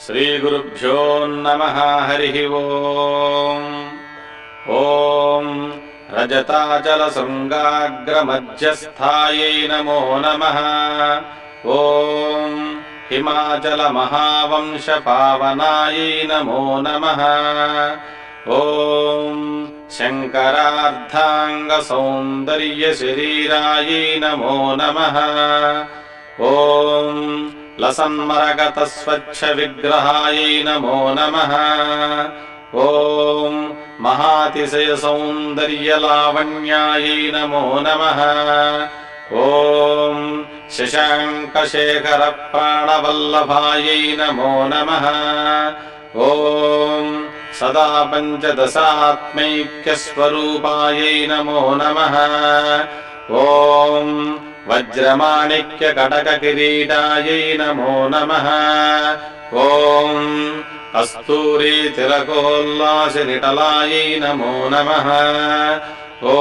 श्रीगुरुभ्यो नमः हरिः ओम्। ॐ रजताचलशृङ्गाग्रमध्यस्थायै नमो नमः। ॐ हिमाचलमहावंशपावनायै नमो नमः। ॐ शङ्करार्धाङ्गसौन्दर्यशरीरायै नमो नमः। ॐ लसन्मरगतस्वच्छविग्रहायै नमो नमः। ॐ महातिशयसौन्दर्यलावण्यायै नमो नमः। ॐ शशाङ्कशेखरप्राणवल्लभायै नमो नमः। ॐ सदा पञ्चदशात्मैक्यस्वरूपायै नमो नमः। ॐ वज्रमाणिक्यकटककिरीटायै नमो नमः। ॐ कस्तूरीतिलकोल्लासनिटलायै नमो नमः। ॐ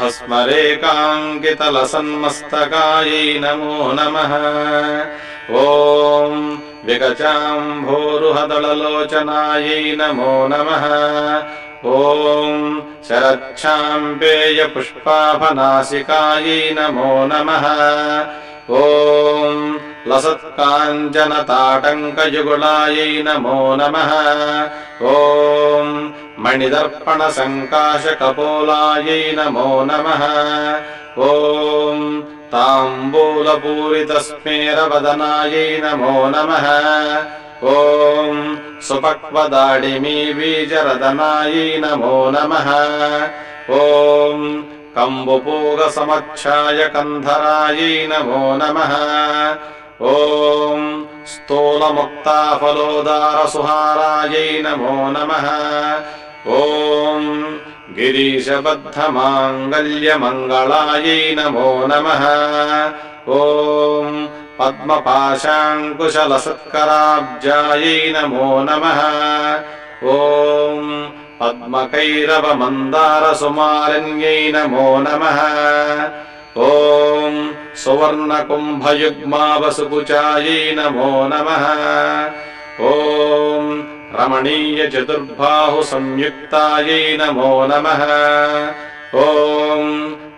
भस्मरेकाङ्कितलसन्मस्तकायै नमो नमः। ॐ विगचाम्भोरुहदललोचनायै नमो नमः ॐ शरच्छाम्पेयपुष्पाभनासिकायै नमो नमः। ॐ लसत्काञ्चनताटङ्कयुगुलायै नमो नमः। ॐ मणिदर्पणसङ्काशकपोलायै नमो नमः। ॐ ताम्बूलपूरितस्मेरवदनायै नमो नमः ॐ सुपक्वदाडिमी बीजरदनायै नमो नमः। ॐ कम्बुपूगसमच्छायकन्धरायै नमो नमः। ॐ स्थूलमुक्ताफलोदारसुहारायै नमो नमः। ॐ गिरीशबद्धमाङ्गल्यमङ्गलायै नमो नमः। ॐ पद्मपाशाङ्कुशलसत्कराब्जायै नमो। नमः ॐ पद्मकैरवमन्दारसुमारण्यै नमो नमः। ॐ सुवर्णकुम्भयुग्मावसुकुचायै नमो नमः। ॐ रमणीयचतुर्बाहुसंयुक्तायै नमो नमः। ॐ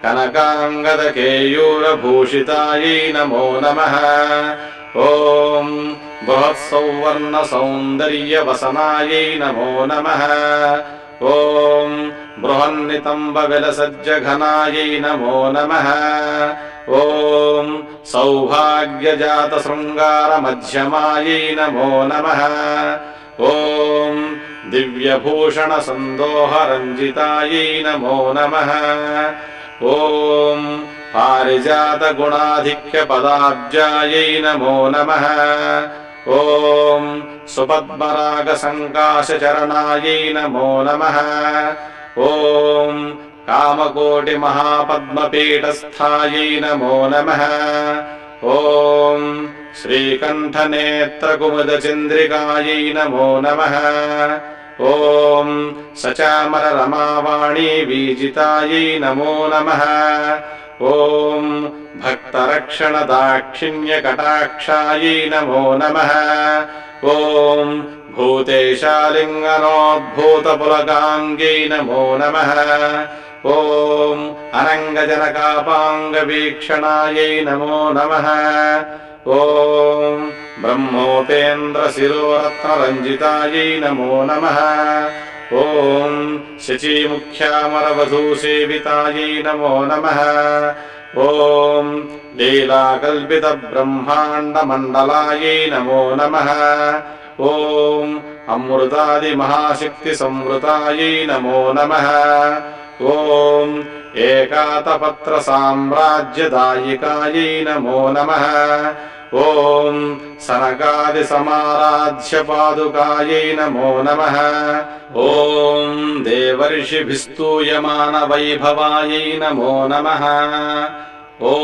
कनकाङ्गदकेयूरभूषितायै नमो नमः। ॐ बृहत्सौवर्णसौन्दर्यवसनायै नमो नमः। ॐ बृहन्नितम्बविलसज्जघनायै नमो नमः। ॐ सौभाग्यजातशृङ्गारमध्यमायै नमो नमः। ॐ दिव्यभूषणसन्दोहरञ्जितायै नमो नमः ॐ पारिजातगुणाधिक्यपदाब्जायै नमो नमः। ॐ सुपद्मरागसङ्काशचरणायै नमो नमः। ॐ कामकोटिमहापद्मपीठस्थायै नमो नमः। ॐ श्रीकण्ठनेत्रकुमुदचन्द्रिकायै नमो नमः ॐ सचामररमावाणी बीजितायै नमो नमः। ॐ भक्तरक्षणदाक्षिण्यकटाक्षायै नमो नमः। ॐ भूतेशालिङ्गनोद्भूतपुलकाङ्गै नमो नमः। ॐ अनङ्गजनकापाङ्गवीक्षणायै नमो नमः ॐ ब्रह्मोपेन्द्रशिरोरत्नरञ्जितायै नमो नमः। ॐ शचीमुख्यामरवधूसेवितायै नमो नमः। ॐ लीलाकल्पितब्रह्माण्डमण्डलायै नमो नमः। ॐ अमृतादिमहाशक्तिसंवृतायै नमो नमः एकातपत्रसाम्राज्यदायिकायै नमो नमः। ॐ सनकादिसमाराध्यपादुकायै नमो नमः। ॐ देवर्षिभिस्तूयमानवैभवायै नमो नमः। ॐ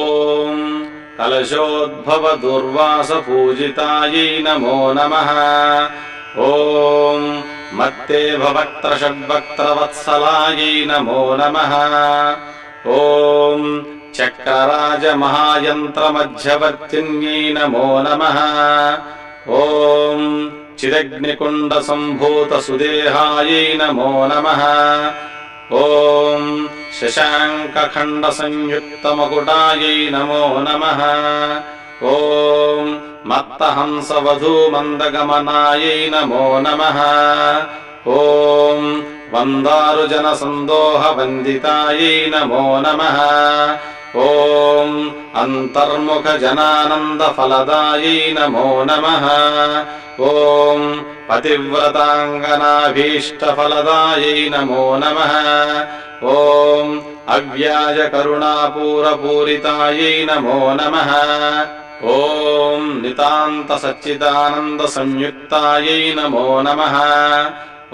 कलशोद्भवदुर्वासपूजितायै नमो नमः। ॐ मत्ते भवक्त्रषड्वक्त्रवत्सलायै नमो। नमः ॐ चक्रराजमहायन्त्रमध्यवर्तिन्यै नमो। नमः ॐ चिदग्निकुण्डसम्भूतसुदेहायै नमो। नमः ॐ शशाङ्कखण्डसंयुक्तमकुटायै नमो नमः। ॐ मत्तहंसवधूमन्दगमनायै नमो नमः। ॐ वन्दारुजनसन्दोहवन्दितायै नमो नमः। ॐ अन्तर्मुखजनानन्दफलदायै नमो नमः। ॐ पतिव्रताङ्गनाभीष्टफलदायै नमो नमः। ॐ अव्याजकरुणापूरपूरितायै नमो नमः ॐ नितान्तसच्चिदानन्दसंयुक्तायै नमो नमः।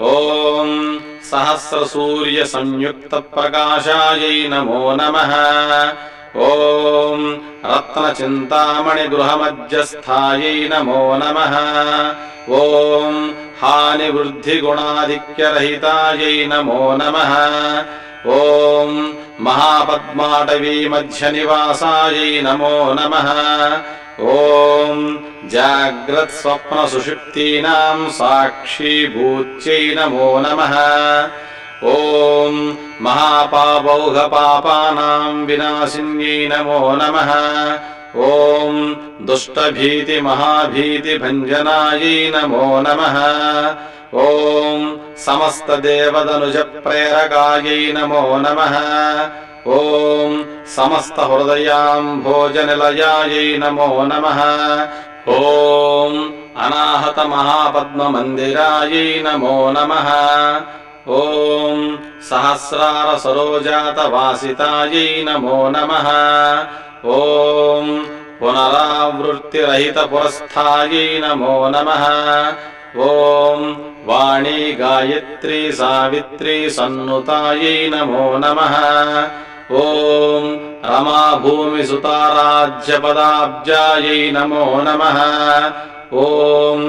ॐ सहस्रसूर्यसंयुक्तप्रकाशायै नमो नमः। ॐ रत्नचिन्तामणिगृहमध्यस्थायै नमो नमः। ॐ हानिवृद्धिगुणाधिक्यरहितायै नमो नमः ॐ महापद्माटवीमध्यनिवासायै नमो नमः। ॐ जाग्रत्स्वप्नसुषुप्तीनाम् साक्षीभूत्यै नमो नमः। ॐ महापापौघपापानाम् विनाशिन्यै नमो नमः। ॐ दुष्टभीतिमहाभीतिभञ्जनायै नमो नमः ॐ समस्तदेवदनुजप्रेरकायै नमो नमः। ॐ समस्तहृदयाम्भोजनिलयायै नमो नमः। ॐ अनाहतमहापद्ममन्दिरायै नमो नमः। ॐ सहस्रारसरोजातवासितायै नमो नमः। ॐ पुनरावृत्तिरहितपुरस्थायै नमो नमः ॐ वाणी गायत्री सावित्री सन्नुतायै नमो नमः। ॐ रमाभूमिसुताराज्यपदाब्जायै नमो नमः। ॐ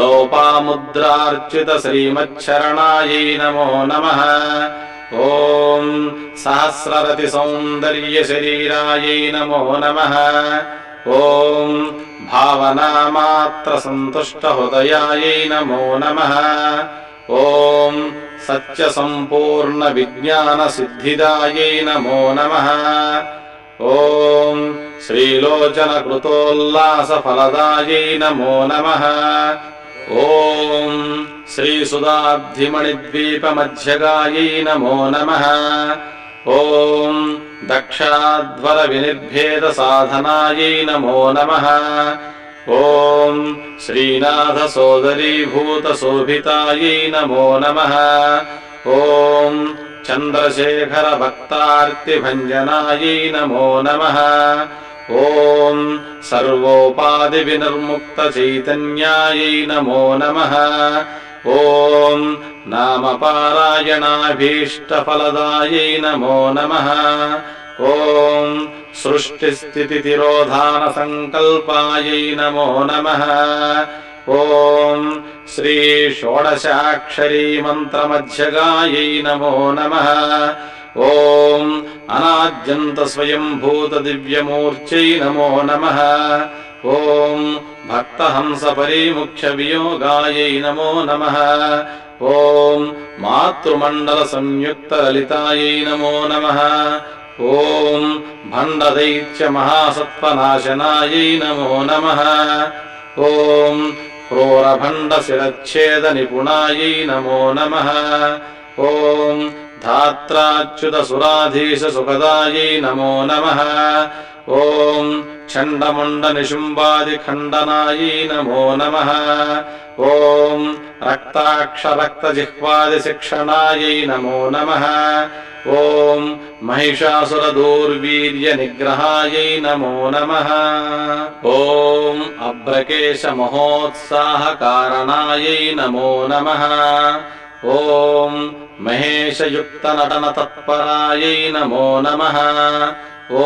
लोपामुद्रार्चितश्रीमच्छरणायै नमो नमः। ॐ सहस्ररतिसौन्दर्यशरीरायै नमो नमः ॐ भावनामात्रसन्तुष्टहृदयायै नमो नमः। ॐ सत्यसम्पूर्णविज्ञानसिद्धिदायै नमो नमः। ॐ श्रीलोचनकृतोल्लासफलदायै नमो नमः। ॐ श्रीसुधाब्धिमणिद्वीपमध्यगायै नमो नमः ॐ दक्षाध्वरविनिर्भेदसाधनायै नमो नमः। ॐ श्रीनाथसोदरीभूतशोभितायै नमो नमः। ॐ चन्द्रशेखरभक्तार्तिभञ्जनायै नमो नमः। ॐ सर्वोपाधिविनिर्मुक्तचैतन्यायै नमो नमः। ॐ नामपारायणाभीष्टफलदायै नमो नमः। ॐ सृष्टिस्थितितिरोधानसङ्कल्पायै नमो नमः। ॐ श्रीषोडशाक्षरीमन्त्रमध्यगायै नमो नमः। ॐ अनाद्यन्तस्वयम्भूतदिव्यमूर्त्यै नमो नमः ॐ भक्तहंसपरिमुख्यवियोगायै नमो नमः। ॐ मातृमण्डलसंयुक्तललितायै नमो नमः। ॐ भण्डदैत्यमहासत्त्वनाशनायै नमो नमः। ॐ क्रोरभण्डशिरच्छेदनिपुणायै नमो नमः। ॐ धात्राच्युतसुराधीशसुखदायै नमो नमः। ॐ चण्डमुण्डनिशुम्बादिखण्डनायै नमो। नमः ॐ रक्ताक्षरक्तजिह्वादिशिक्षणायै नमो नमः। ॐ महिषासुरदूर्वीर्यनिग्रहायै नमो नमः। ॐ अभ्रकेशमहोत्साहकारणायै नमो नमः। ॐ महेशयुक्तनटनतत्परायै नमो नमः।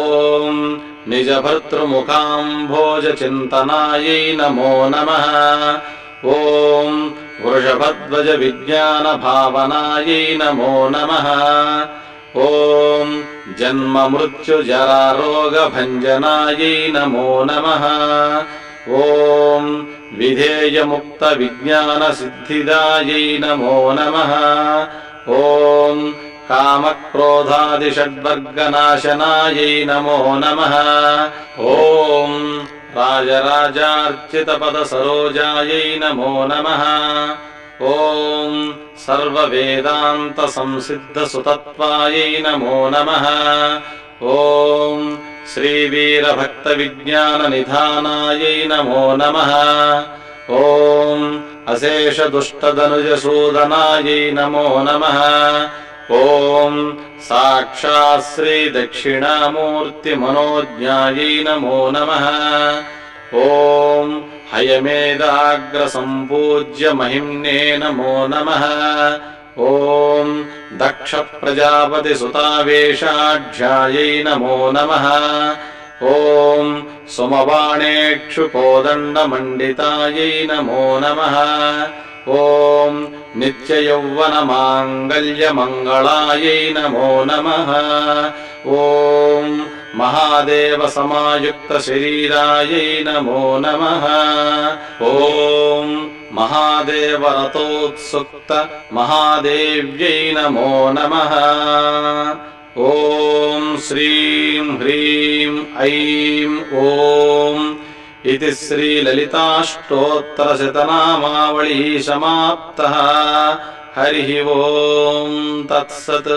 ॐ निजभर्तृमुखाम्भोजचिन्तनायै नमो नमः। ॐ वृषभध्वजविज्ञानभावनायै नमो नमः। ॐ जन्ममृत्युजरारोगभञ्जनायै नमो नमः। ॐ विधेयमुक्तविज्ञानसिद्धिदायै नमो नमः। ॐ कामक्रोधादिषड्वर्गनाशनायै नमो नमः। ॐ राजराजार्चितपदसरोजायै नमो नमः। ॐ सर्ववेदान्तसंसिद्धसुतत्वायै नमो नमः। ॐ श्रीवीरभक्तविज्ञाननिधानायै नमो नमः। ॐ अशेषदुष्टदनुजसूदनायै नमो नमः ॐ साक्षात् श्रीदक्षिणामूर्तिमनोज्ञायै नमो नमः। ॐ हयमेदाग्रसम्पूज्य महिम्ने नमो नमः। ॐ दक्षप्रजापतिसुतावेशाढ्यायै नमो नमः ॐ सुमबाणेक्षुकोदण्डमण्डितायै नमो नमः। ॐ नित्ययौवनमाङ्गल्यमङ्गलायै नमो नमः। ॐ महादेवसमायुक्तशरीरायै नमो नमः। ॐ महादेवरतोत्सुक्त महादेव्यै नमो नमः ॐ श्रीं ह्रीं ऐं ॐ इति श्रीललिताष्टोत्तरशतनामावळी समाप्तः। हरिः ओम् तत्सत्